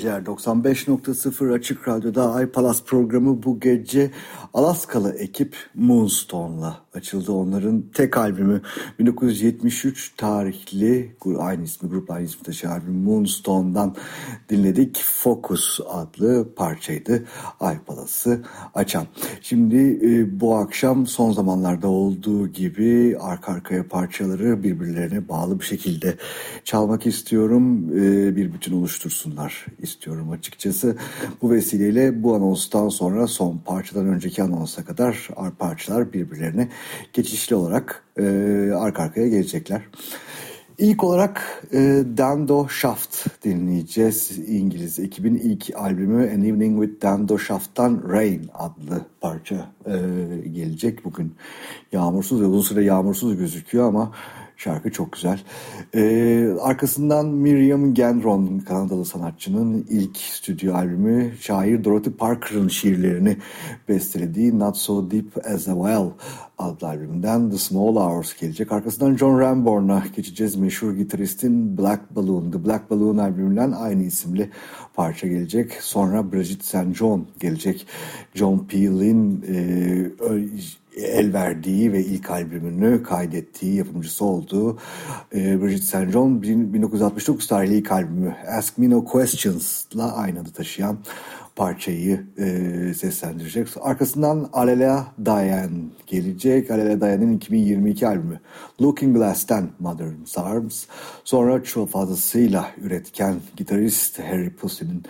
Geceler. 95.0 Açık Radyo'da Ay Palas programı bu gece Alaskalı ekip Moonstone'la açıldı. Onların tek albümü 1973 tarihli aynı ismi grup aynı ismi taşıyan albüm Moonstone'dan dinledik. Focus adlı parçaydı Ay Palas'ı açan. Şimdi e, bu akşam son zamanlarda olduğu gibi arka arkaya parçaları birbirlerine bağlı bir şekilde çalmak istiyorum. E, bir bütün oluştursunlar istiyorum açıkçası. Bu vesileyle bu anonstan sonra son parçadan önceki anonsa kadar parçalar birbirlerine geçişli olarak e, arka arkaya gelecekler. İlk olarak e, Dando Shaft dinleyeceğiz. İngiliz ekibin ilk albümü An Evening with Dando Shaft'tan Rain adlı parça e, gelecek. Bugün yağmursuz ve uzun süre yağmursuz gözüküyor ama Şarkı çok güzel. Ee, arkasından Miriam Gendron Kanadalı sanatçının ilk stüdyo albümü şair Dorothy Parker'ın şiirlerini bestelediği Not So Deep As A Well adlı albümünden The Small Hours gelecek. Arkasından John Ramborn'a geçeceğiz. Meşhur gitaristin Black Balloon, The Black Balloon albümünden aynı isimli parça gelecek. Sonra Bridget St. John gelecek. John Peel'in e, el verdiği ve ilk albümünü kaydettiği yapımcısı olduğu e, Bridget St. John 1969 tarihli ilk albümü Ask Me No Questions'la aynı adı taşıyan parçayı e, seslendirecek. Arkasından Alele Diane gelecek. Alele Diane'in 2022 albümü Looking Glass'ten Modern Arms. Sonra çok fazlasıyla üretken gitarist Harry Pussy'nin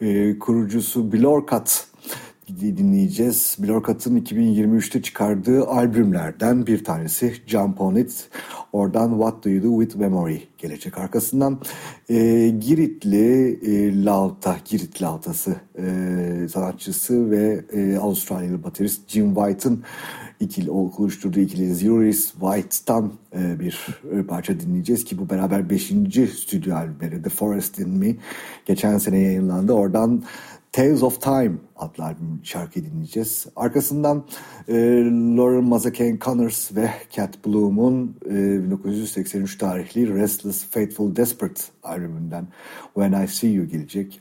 e, kurucusu Blorkat dinleyeceğiz. Blorkat'ın 2023'te çıkardığı albümlerden bir tanesi Jump On It. Oradan What Do You Do With Memory gelecek. Arkasından e, Giritli e, Lauta, Girit Lautası e, sanatçısı ve e, Avustralyalı baterist Jim White'ın ikili oluşturduğu ikili Zerois White'tan e, bir e, parça dinleyeceğiz ki bu beraber 5. stüdyo albümleri The Forest in Me geçen sene yayınlandı. Oradan Tales of Time adlı albüm şarkıyı dinleyeceğiz. Arkasından e, Lauren Mazakane Connors ve Cat Bloom'un e, 1983 tarihli Restless Faithful Desperate albümünden When I See You gelecek.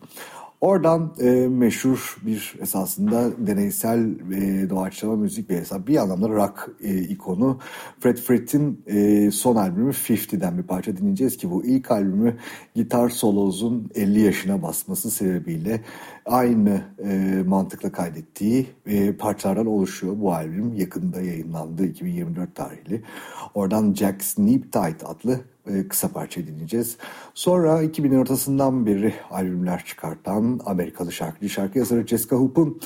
Oradan e, meşhur bir esasında deneysel e, doğaçlama müzik bir hesap. Bir anlamda rock e, ikonu Fred Fred'in e, son albümü 50'den bir parça dinleyeceğiz ki bu ilk albümü gitar solozun 50 yaşına basması sebebiyle aynı e, mantıkla kaydettiği e, parçalardan oluşuyor bu albüm. Yakında yayınlandı 2024 tarihli. Oradan Jack Sneap adlı e, kısa parça dinleyeceğiz. Sonra 2000'in ortasından beri albümler çıkartan Amerikalı şarkıcı şarkı yazarı Jessica Hoop'un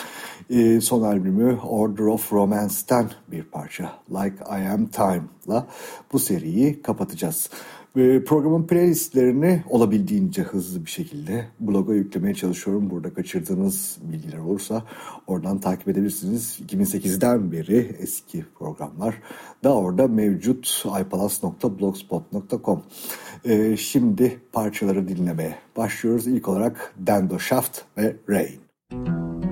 e, son albümü Order of Romance'ten bir parça Like I Am Time'la bu seriyi kapatacağız. Programın playlistlerini olabildiğince hızlı bir şekilde bloga yüklemeye çalışıyorum. Burada kaçırdığınız bilgiler olursa oradan takip edebilirsiniz. 2008'den beri eski programlar da orada mevcut ipalas.blogspot.com ee, Şimdi parçaları dinlemeye başlıyoruz. İlk olarak Dando Shaft ve Rain.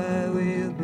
I will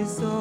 what you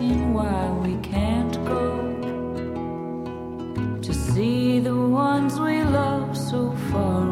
explain why we can't go to see the ones we love so far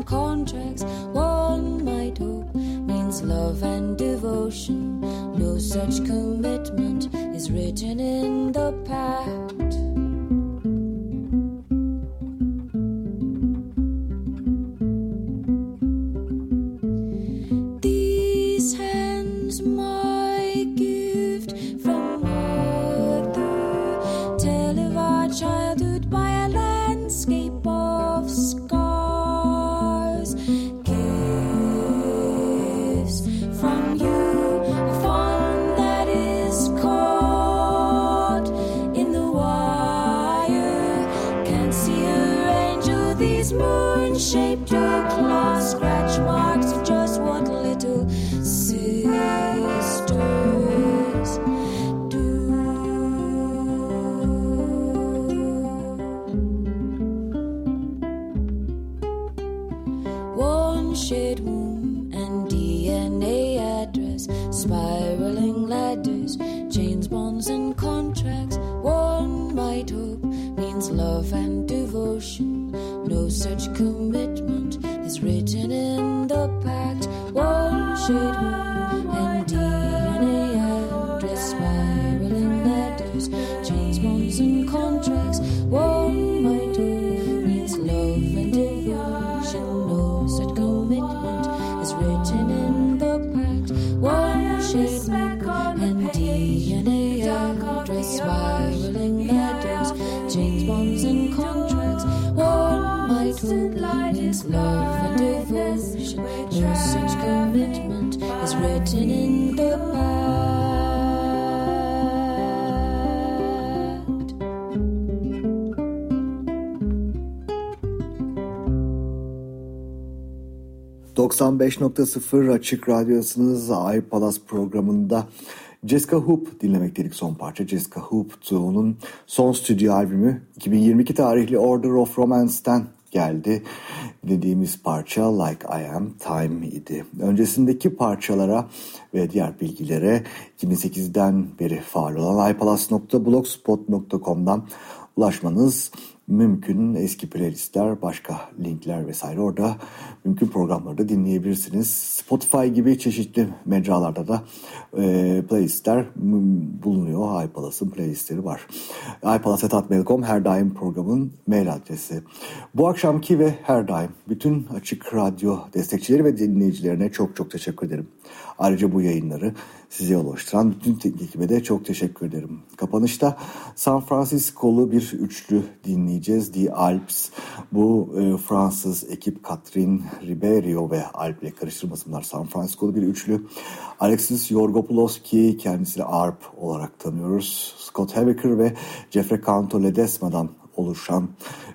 contracts. One might hope means love and devotion. No such commitment is written in the pact. 95.0 Açık Radyosu'nuz Ay Palas programında Jessica Hoop dinlemek dedik son parça. Jessica Hoop onun son stüdyo albümü 2022 tarihli Order of Romance'ten geldi. Dediğimiz parça Like I Am Time idi. Öncesindeki parçalara ve diğer bilgilere 2008'den beri faal olan ipalas.blogspot.com'dan ulaşmanız mümkün. Eski playlistler, başka linkler vesaire orada mümkün programları da dinleyebilirsiniz. Spotify gibi çeşitli mecralarda da e, playlistler bulunuyor. iPalas'ın playlistleri var. iPalas.mail.com her daim programın mail adresi. Bu akşamki ve her daim bütün Açık Radyo destekçileri ve dinleyicilerine çok çok teşekkür ederim. Ayrıca bu yayınları size ulaştıran bütün teknik ekibe çok teşekkür ederim. Kapanışta San Francisco'lu bir üçlü dinleyeceğiz. The Alps. Bu e, Fransız ekip Catherine Ribeiro ve Alp ile karıştırmasınlar. San Francisco'lu bir üçlü. Alexis Yorgopoulos ki kendisini Arp olarak tanıyoruz. Scott Habecker ve Jeffrey Canto Ledesma'dan oluşan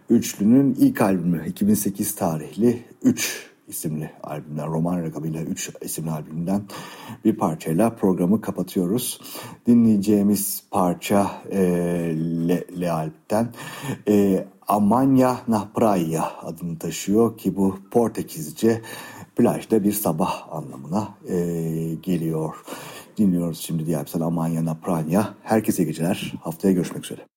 üçlünün ilk albümü 2008 tarihli 3 isimli albümden, roman rakamıyla 3 isimli albümden bir parçayla programı kapatıyoruz. Dinleyeceğimiz parça e, Le, Le Alp'ten e, Amanya na Praia adını taşıyor ki bu Portekizce plajda bir sabah anlamına e, geliyor. Dinliyoruz şimdi Alp'ten Amanya na Praia. Herkese geceler. Haftaya görüşmek üzere.